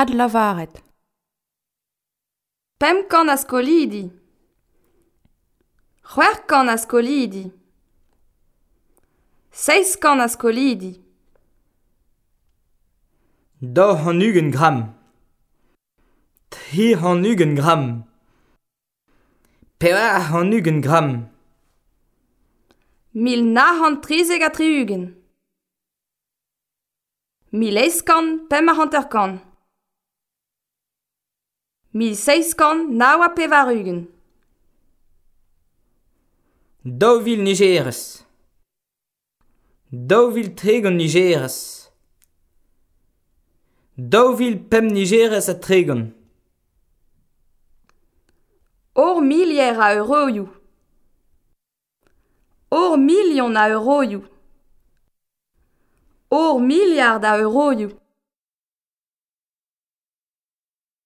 Ad lavaret. Pemkan a skolidi. C'hwerkan a skolidi. Seizkan a skolidi. Da han ugen gram. Tri han ugen gram. Pevar han ugen gram. Mil na han trizeg a tri ugen. Mil eizkan, pem a hanterkan. 1600 naoa pevarugen. Daouvil Nigeres. Daouvil tregon Nigeres. Daouvil pem Nigeres a tregon. Or milier a euroioù. Or milion a euroioù. Or milliard a euroioù.